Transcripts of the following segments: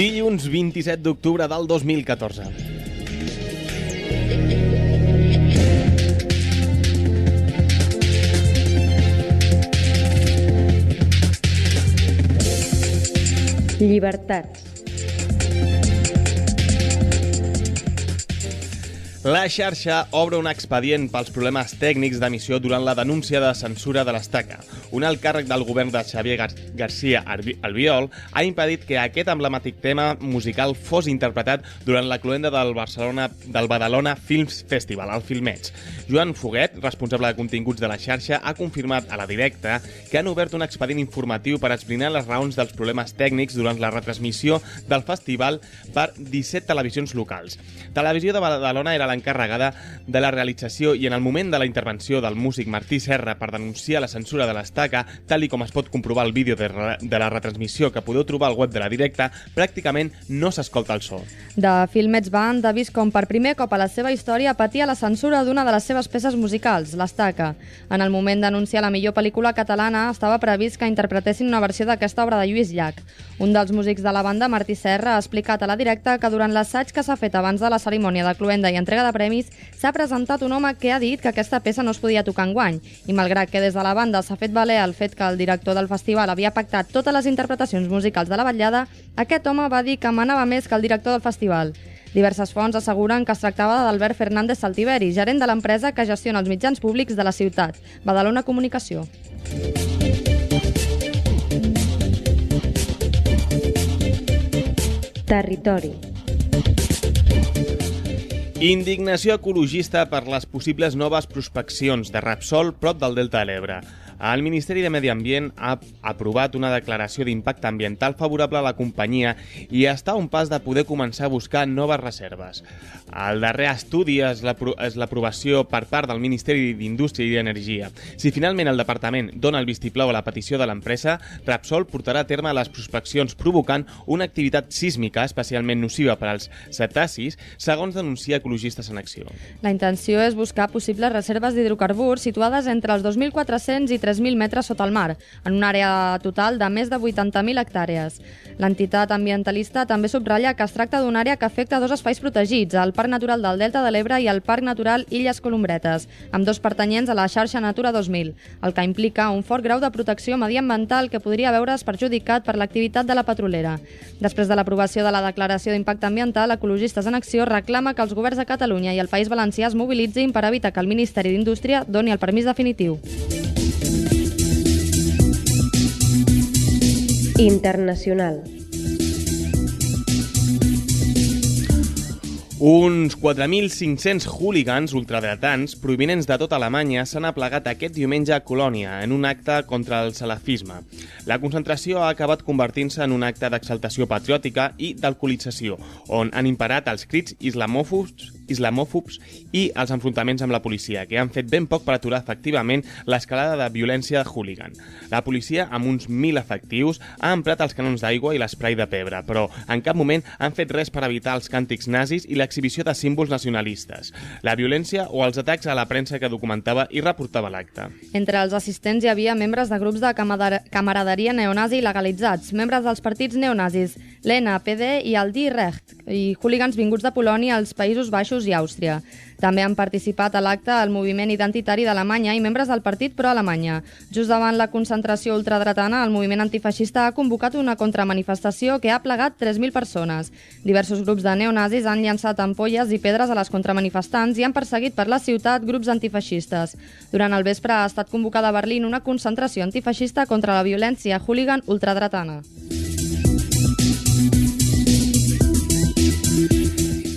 Dilluns 27 d'octubre del 2014. Llibertats. La xarxa obre un expedient pels problemes tècnics d'emissió durant la denúncia de censura de l'estaca. Un alt càrrec del govern de Xavier Gar García Albiol ha impedit que aquest emblemàtic tema musical fos interpretat durant la cloenda del Barcelona del Badalona Films Festival, al Filmets. Joan Foguet, responsable de continguts de la xarxa, ha confirmat a la directa que han obert un expedient informatiu per explicar les raons dels problemes tècnics durant la retransmissió del festival per 17 televisions locals. Televisió de Badalona era l'encarregada de la realització i en el moment de la intervenció del músic Martí Serra per denunciar la censura de l'estaca, tal i com es pot comprovar el vídeo de, de la retransmissió que podeu trobar al web de la directa, pràcticament no s'escolta el so. De Filmets Band ha vist com per primer cop a la seva història patia la censura d'una de les seves peces musicals, l'estaca. En el moment d'anunciar la millor pel·lícula catalana estava previst que interpretessin una versió d'aquesta obra de Lluís Llach. Un dels músics de la banda, Martí Serra, ha explicat a la directa que durant l'assaig que s'ha fet abans de la cerimònia de cluenda i entrega entrega de premis s'ha presentat un home que ha dit que aquesta peça no es podia tocar en guany i malgrat que des de la banda s'ha fet valer el fet que el director del festival havia pactat totes les interpretacions musicals de la vetllada, aquest home va dir que manava més que el director del festival. Diverses fonts asseguren que es tractava d'Albert Fernández Saltiveri, gerent de l'empresa que gestiona els mitjans públics de la ciutat, Badalona Comunicació. Territori. Indignació ecologista per les possibles noves prospeccions de Repsol prop del Delta de l'Ebre. El Ministeri de Medi Ambient ha aprovat una declaració d'impacte ambiental favorable a la companyia i està a un pas de poder començar a buscar noves reserves. El darrer estudi és l'aprovació per part del Ministeri d'Indústria i d'Energia. Si finalment el departament dona el vistiplau a la petició de l'empresa, Repsol portarà a terme les prospeccions provocant una activitat sísmica especialment nociva per als cetacis, segons denuncia Ecologistes en Acció. La intenció és buscar possibles reserves d'hidrocarburs situades entre els 2.400 i 3 3.000 metres sota el mar, en una àrea total de més de 80.000 hectàrees. L'entitat ambientalista també subratlla que es tracta d'una àrea que afecta dos espais protegits, el Parc Natural del Delta de l'Ebre i el Parc Natural Illes Colombretes, amb dos pertanyents a la xarxa Natura 2000, el que implica un fort grau de protecció mediambiental que podria veure's perjudicat per l'activitat de la petrolera. Després de l'aprovació de la declaració d'impacte ambiental, Ecologistes en Acció reclama que els governs de Catalunya i el País Valencià es mobilitzin per evitar que el Ministeri d'Indústria doni el permís definitiu. Internacional. Uns 4.500 hooligans ultradretans provinents de tota Alemanya s'han aplegat aquest diumenge a Colònia en un acte contra el salafisme. La concentració ha acabat convertint-se en un acte d'exaltació patriòtica i d'alcoholització, on han imparat els crits islamòfobs islamòfobs i els enfrontaments amb la policia, que han fet ben poc per aturar efectivament l'escalada de violència hooligan. La policia, amb uns 1.000 efectius, ha emprat els canons d'aigua i l'esprai de pebre, però en cap moment han fet res per evitar els càntics nazis i l'exhibició de símbols nacionalistes, la violència o els atacs a la premsa que documentava i reportava l'acte. Entre els assistents hi havia membres de grups de camaraderia neonazi legalitzats, membres dels partits neonazis, l'ENA, PD i el Die Recht, i hooligans vinguts de Polònia als Països Baixos i Àustria. També han participat a l'acte el moviment identitari d'Alemanya i membres del partit pro-Alemanya. Just davant la concentració ultradretana, el moviment antifeixista ha convocat una contramanifestació que ha plegat 3.000 persones. Diversos grups de neonazis han llançat ampolles i pedres a les contramanifestants i han perseguit per la ciutat grups antifeixistes. Durant el vespre ha estat convocada a Berlín una concentració antifeixista contra la violència hooligan ultradretana.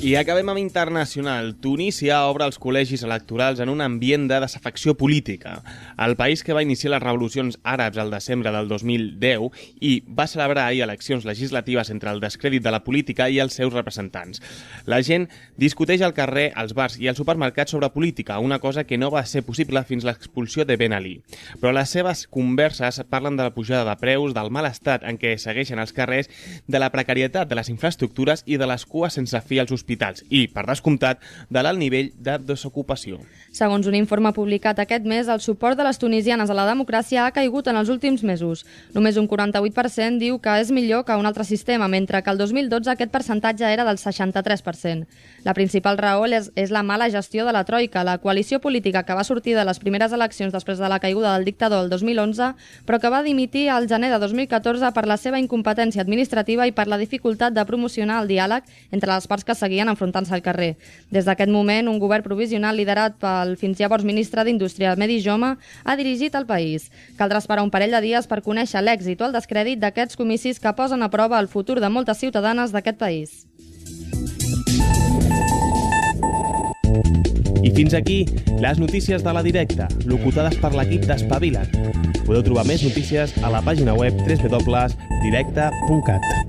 I acabem amb internacional. Tunísia obre els col·legis electorals en un ambient de desafecció política. El país que va iniciar les revolucions àrabs al desembre del 2010 i va celebrar ahir eleccions legislatives entre el descrèdit de la política i els seus representants. La gent discuteix al carrer, als bars i als supermercats sobre política, una cosa que no va ser possible fins l'expulsió de Ben Ali. Però les seves converses parlen de la pujada de preus, del mal estat en què segueixen els carrers, de la precarietat de les infraestructures i de les cues sense fi als hospitals hospitals i, per descomptat, de l'alt nivell de desocupació. Segons un informe publicat aquest mes, el suport de les tunisianes a la democràcia ha caigut en els últims mesos. Només un 48% diu que és millor que un altre sistema, mentre que el 2012 aquest percentatge era del 63%. La principal raó és, és la mala gestió de la Troika, la coalició política que va sortir de les primeres eleccions després de la caiguda del dictador el 2011, però que va dimitir al gener de 2014 per la seva incompetència administrativa i per la dificultat de promocionar el diàleg entre les parts que seguien enfrontant-se al carrer. Des d'aquest moment, un govern provisional liderat pel fins llavors ministre d'Indústria, Medi Joma, ha dirigit el país. Caldrà esperar un parell de dies per conèixer l'èxit o el descrèdit d'aquests comicis que posen a prova el futur de moltes ciutadanes d'aquest país. I fins aquí les notícies de la directa, locutades per l'equip d'Espavila't. Podeu trobar més notícies a la pàgina web www.directa.cat.